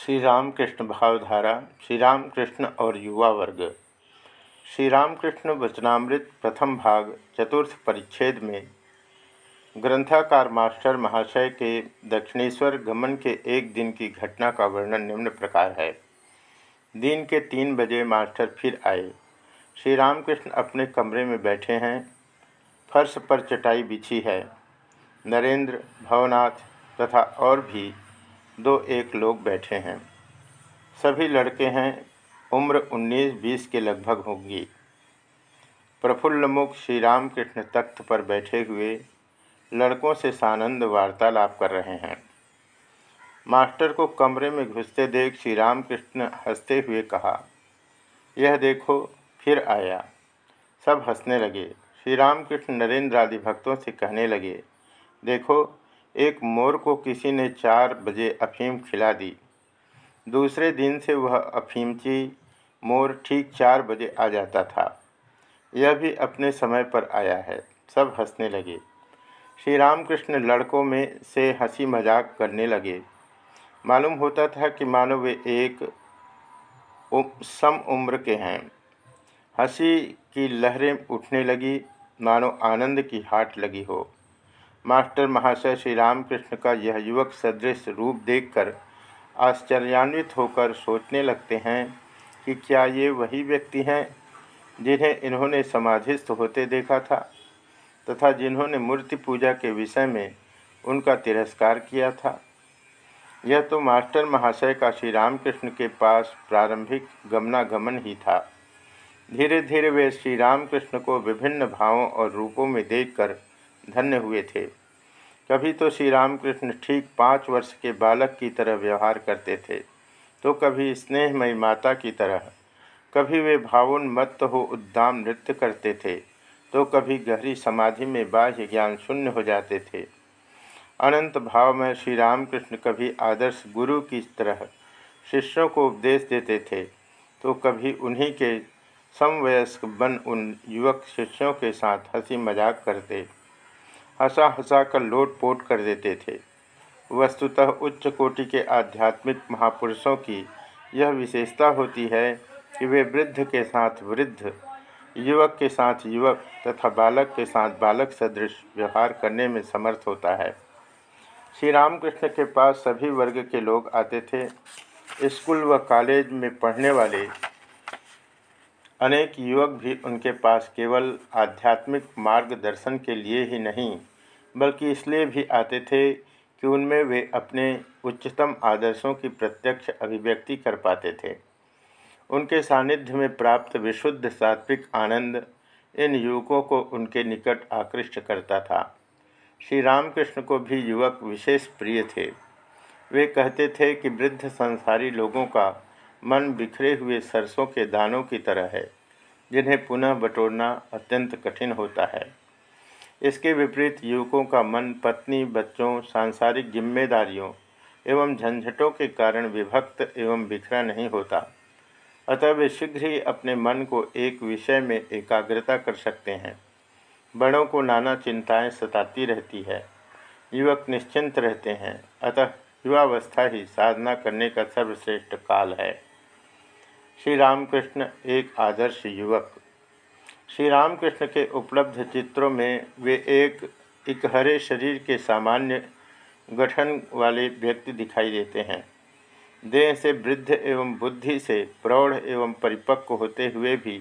श्री रामकृष्ण भावधारा श्री रामकृष्ण और युवा वर्ग। श्री रामकृष्ण वचनामृत प्रथम भाग, चतुर्थ परिच्छेद में। ग्रंथाकार मास्टर महाशय के दक्षिणेश्वर गमन के एक दिन की घटना का वर्णन निम्न प्रकार है। दिन के तीन बजे मास्टर फिर आए। श्री रामकृष्ण अपने कमरे में बैठे हैं। फर्श पर चटाई बिछी है। नरेंद्र, भवनाथ तथा और भी दो एक लोग बैठे हैं। सभी लड़के हैं। उम्र 19-20 के लगभग होंगी। प्रफुल्लमुख श्री रामकृष्ण तख्त पर बैठे हुए लड़कों से सानंद वार्तालाप कर रहे हैं। मास्टर को कमरे में घुसते देख श्री रामकृष्ण हँसते हुए कहा, यह देखो, फिर आया। सब हंसने लगे। श्री रामकृष्ण नरेंद्र आदि भक्तों से कहने लगे, देखो एक मोर को किसी ने चार बजे अफीम खिला दी। दूसरे दिन से वह अफीमची मोर ठीक चार बजे आ जाता था। यह भी अपने समय पर आया है। सब हंसने लगे। श्री रामकृष्ण लड़कों में से हँसी मज़ाक करने लगे। मालूम होता था कि मानो वे एक सम उम्र के हैं। हँसी की लहरें उठने लगी। मानो आनंद की हाट लगी हो। मास्टर महाशय श्री रामकृष्ण का यह युवक सदृश रूप देखकर आश्चर्यान्वित होकर सोचने लगते हैं कि क्या ये वही व्यक्ति हैं जिन्हें इन्होंने समाधिस्थ होते देखा था तथा जिन्होंने मूर्ति पूजा के विषय में उनका तिरस्कार किया था। यह तो मास्टर महाशय का श्री रामकृष्ण के पास प्रारंभिक गमनागमन ही था। धीरे धीरे वे श्री रामकृष्ण को विभिन्न भावों और रूपों में देखकर धन्य हुए थे। कभी तो श्री रामकृष्ण ठीक पाँच वर्ष के बालक की तरह व्यवहार करते थे तो कभी स्नेहमयी माता की तरह। कभी वे भावोन्मत्त हो उद्दाम नृत्य करते थे तो कभी गहरी समाधि में बाह्य ज्ञान शून्य हो जाते थे। अनंत भाव में श्री रामकृष्ण कभी आदर्श गुरु की तरह शिष्यों को उपदेश देते थे तो कभी उन्हीं के समवयस्क बन उन युवक शिष्यों के साथ हँसी मज़ाक करते। हंसा हंसा कर लोट पोट कर देते थे। वस्तुतः उच्च कोटि के आध्यात्मिक महापुरुषों की यह विशेषता होती है कि वे वृद्ध के साथ वृद्ध, युवक के साथ युवक तथा बालक के साथ बालक सदृश व्यवहार करने में समर्थ होता है। श्री रामकृष्ण के पास सभी वर्ग के लोग आते थे। स्कूल व कॉलेज में पढ़ने वाले अनेक युवक भी उनके पास केवल आध्यात्मिक मार्गदर्शन के लिए ही नहीं बल्कि इसलिए भी आते थे कि उनमें वे अपने उच्चतम आदर्शों की प्रत्यक्ष अभिव्यक्ति कर पाते थे। उनके सानिध्य में प्राप्त विशुद्ध सात्विक आनंद इन युवकों को उनके निकट आकृष्ट करता था। श्री रामकृष्ण को भी युवक विशेष प्रिय थे। वे कहते थे कि वृद्ध संसारी लोगों का मन बिखरे हुए सरसों के दानों की तरह है, जिन्हें पुनः बटोरना अत्यंत कठिन होता है। इसके विपरीत युवकों का मन, पत्नी, बच्चों, सांसारिक जिम्मेदारियों एवं झंझटों के कारण विभक्त एवं बिखरा नहीं होता। अतः वे शीघ्र ही अपने मन को एक विषय में एकाग्रता कर सकते हैं। बड़ों को नाना चिंताएँ सताती रहती है। युवक निश्चिंत रहते हैं। अतः युवावस्था ही साधना करने का सर्वश्रेष्ठ काल है। श्री रामकृष्ण, एक आदर्श युवक। श्री रामकृष्ण के उपलब्ध चित्रों में वे एक इकहरे शरीर के सामान्य गठन वाले व्यक्ति दिखाई देते हैं। देह से वृद्ध एवं बुद्धि से प्रौढ़ एवं परिपक्व होते हुए भी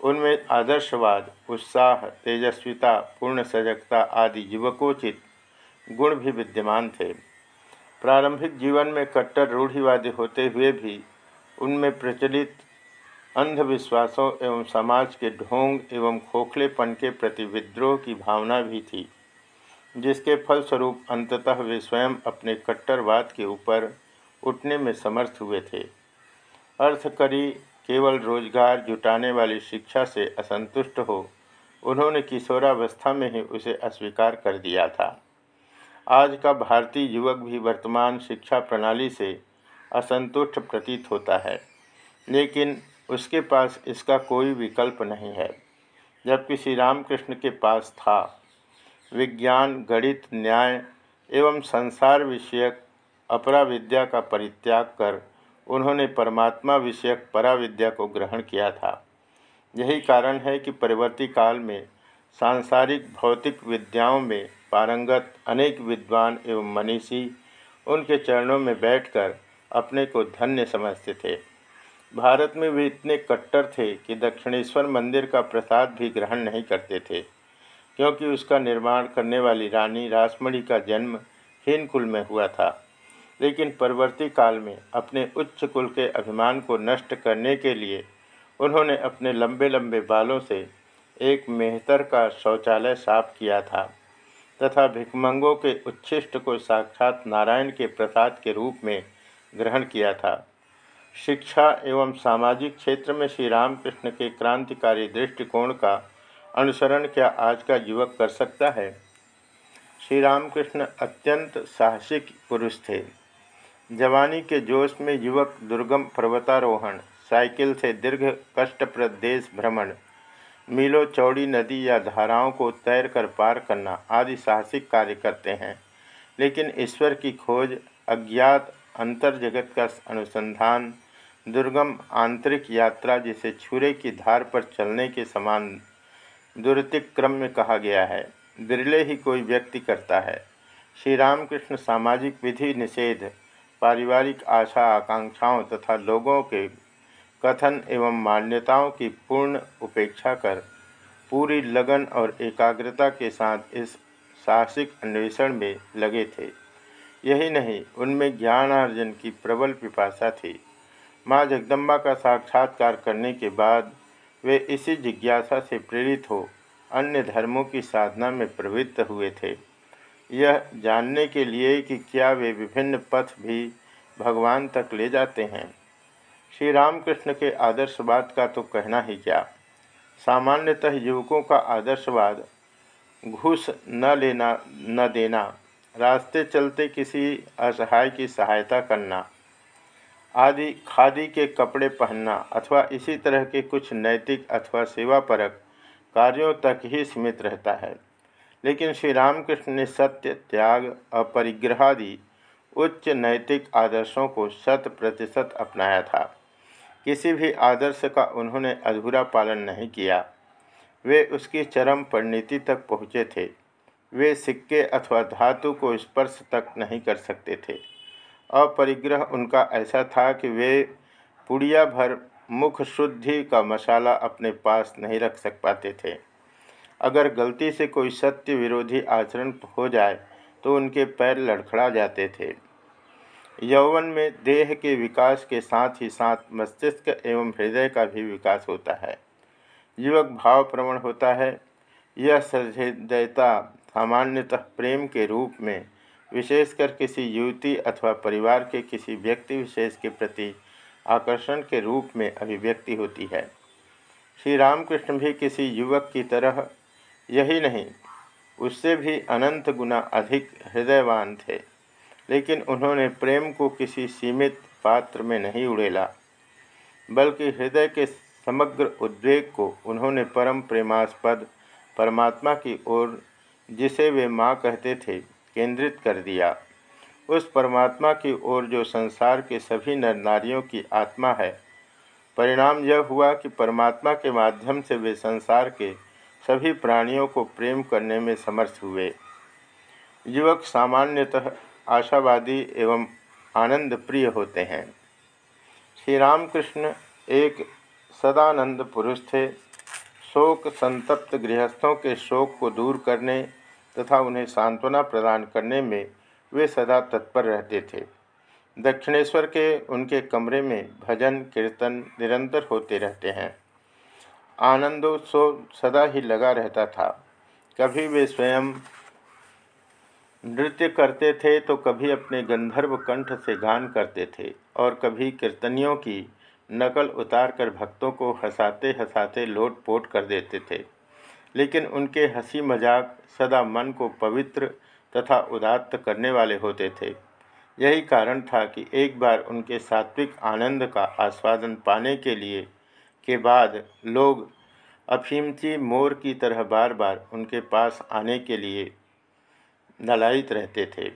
उनमें आदर्शवाद, उत्साह, तेजस्विता, पूर्ण सजगता आदि युवकोचित गुण भी विद्यमान थे। प्रारंभिक जीवन में कट्टर रूढ़िवादी होते हुए भी उनमें प्रचलित अंधविश्वासों एवं समाज के ढोंग एवं खोखलेपन के प्रति विद्रोह की भावना भी थी, जिसके फलस्वरूप अंततः वे स्वयं अपने कट्टरवाद के ऊपर उठने में समर्थ हुए थे। अर्थ करी केवल रोज़गार जुटाने वाली शिक्षा से असंतुष्ट हो, उन्होंने किशोरावस्था में ही उसे अस्वीकार कर दिया था। आज का भारतीय युवक भी वर्तमान शिक्षा प्रणाली से असंतुष्ट प्रतीत होता है, लेकिन उसके पास इसका कोई विकल्प नहीं है। जबकि श्री रामकृष्ण के पास था। विज्ञान, गणित, न्याय एवं संसार विषयक अपरा विद्या का परित्याग कर उन्होंने परमात्मा विषयक परा विद्या को ग्रहण किया था। यही कारण है कि परिवर्ती काल में सांसारिक भौतिक विद्याओं में पारंगत अनेक विद्वान एवं मनीषी उनके चरणों में बैठकर अपने को धन्य समझते थे। भारत में वे इतने कट्टर थे कि दक्षिणेश्वर मंदिर का प्रसाद भी ग्रहण नहीं करते थे, क्योंकि उसका निर्माण करने वाली रानी रासमणी का जन्म हीन कुल में हुआ था। लेकिन परवर्ती काल में अपने उच्च कुल के अभिमान को नष्ट करने के लिए उन्होंने अपने लंबे लंबे बालों से एक मेहतर का शौचालय साफ़ किया था, तथा भिकमंगों के उच्छिष्ट को साक्षात नारायण के प्रसाद के रूप में ग्रहण किया था। शिक्षा एवं सामाजिक क्षेत्र में श्री रामकृष्ण के क्रांतिकारी दृष्टिकोण का अनुसरण क्या आज का युवक कर सकता है? श्री रामकृष्ण अत्यंत साहसिक पुरुष थे। जवानी के जोश में युवक दुर्गम पर्वतारोहण, साइकिल से दीर्घ कष्टप्रद देश भ्रमण, मीलों चौड़ी नदी या धाराओं को तैर कर पार करना आदि साहसिक कार्य करते हैं। लेकिन ईश्वर की खोज अज्ञात अंतर जगत का अनुसंधान, दुर्गम आंतरिक यात्रा जिसे छुरे की धार पर चलने के समान दुर्तिक्रम में कहा गया है, बिरले ही कोई व्यक्ति करता है। श्री रामकृष्ण सामाजिक विधि निषेध, पारिवारिक आशा आकांक्षाओं तथा लोगों के कथन एवं मान्यताओं की पूर्ण उपेक्षा कर, पूरी लगन और एकाग्रता के साथ इस साहसिक अन्वेषण में लगे थे। यही नहीं, उनमें ज्ञानार्जन की प्रबल पिपासा थी। माँ जगदम्बा का साक्षात्कार करने के बाद वे इसी जिज्ञासा से प्रेरित हो अन्य धर्मों की साधना में प्रवृत्त हुए थे। यह जानने के लिए कि क्या वे विभिन्न पथ भी भगवान तक ले जाते हैं। श्री रामकृष्ण के आदर्शवाद का तो कहना ही क्या। सामान्यतः युवकों का आदर्शवाद घूस न लेना, न देना रास्ते चलते किसी असहाय की सहायता करना, आदि खादी के कपड़े पहनना अथवा इसी तरह के कुछ नैतिक अथवा सेवापरक कार्यों तक ही सीमित रहता है। लेकिन श्री रामकृष्ण ने सत्य, त्याग, अपरिग्रहादि उच्च नैतिक आदर्शों को शत प्रतिशत अपनाया था। किसी भी आदर्श का उन्होंने अधूरा पालन नहीं किया। वे उसकी चरम परिणति तक पहुँचे थे। वे सिक्के अथवा धातु को स्पर्श तक नहीं कर सकते थे। अपरिग्रह उनका ऐसा था कि वे पुड़िया भर मुख शुद्धि का मसाला अपने पास नहीं रख सक पाते थे। अगर गलती से कोई सत्य विरोधी आचरण हो जाए तो उनके पैर लड़खड़ा जाते थे। यौवन में देह के विकास के साथ ही साथ मस्तिष्क एवं हृदय का भी विकास होता है। युवक भाव प्रवण होता है। यह सहृदयता सामान्यतः प्रेम के रूप में, विशेषकर किसी युवती अथवा परिवार के किसी व्यक्ति विशेष के प्रति आकर्षण के रूप में अभिव्यक्ति होती है। श्री रामकृष्ण भी किसी युवक की तरह यही नहीं, उससे भी अनंत गुना अधिक हृदयवान थे, लेकिन उन्होंने प्रेम को किसी सीमित पात्र में नहीं उड़ेला, बल्कि हृदय के समग्र उद्वेग को उन्होंने परम प्रेमास्पद परमात्मा की ओर जिसे वे माँ कहते थे, केंद्रित कर दिया। उस परमात्मा की ओर जो संसार के सभी नर नारियों की आत्मा है, परिणाम यह हुआ कि परमात्मा के माध्यम से वे संसार के सभी प्राणियों को प्रेम करने में समर्थ हुए। युवक सामान्यतः आशावादी एवं आनंद प्रिय होते हैं। श्री रामकृष्ण एक सदानंद पुरुष थे। शोक संतप्त गृहस्थों के शोक को दूर करने तथा उन्हें सांत्वना प्रदान करने में वे सदा तत्पर रहते थे। दक्षिणेश्वर के उनके कमरे में भजन, कीर्तन निरंतर होते रहते हैं। आनंदोत्सव सदा ही लगा रहता था। कभी वे स्वयं नृत्य करते थे तो कभी अपने गंधर्व कंठ से गान करते थे और कभी कीर्तनियों की नकल उतार कर भक्तों को हंसाते हंसाते लोट पोट कर देते थे। लेकिन उनके हँसी मज़ाक सदा मन को पवित्र तथा उदात्त करने वाले होते थे। यही कारण था कि एक बार उनके सात्विक आनंद का आस्वादन पाने के लिए के बाद लोग अफीमची मोर की तरह बार बार उनके पास आने के लिए नलायित रहते थे।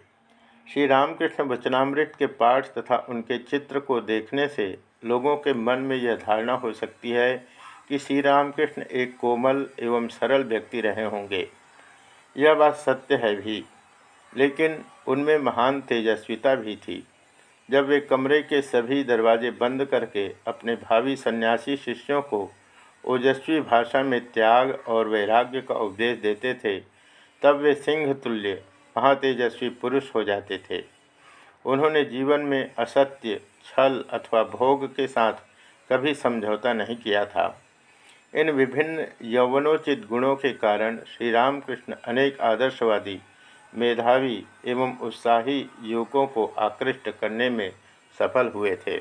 श्री रामकृष्ण वचनामृत के पाठ तथा उनके चित्र को देखने से लोगों के मन में यह धारणा हो सकती है कि श्री रामकृष्ण एक कोमल एवं सरल व्यक्ति रहे होंगे। यह बात सत्य है भी, लेकिन उनमें महान तेजस्विता भी थी। जब वे कमरे के सभी दरवाजे बंद करके अपने भावी सन्यासी शिष्यों को ओजस्वी भाषा में त्याग और वैराग्य का उपदेश देते थे, तब वे सिंह तुल्य, महातेजस्वी पुरुष हो जाते थे। उन्होंने जीवन में असत्य, छल अथवा भोग के साथ कभी समझौता नहीं किया था। इन विभिन्न यौवनोचित गुणों के कारण श्री रामकृष्ण अनेक आदर्शवादी, मेधावी एवं उत्साही युवकों को आकृष्ट करने में सफल हुए थे।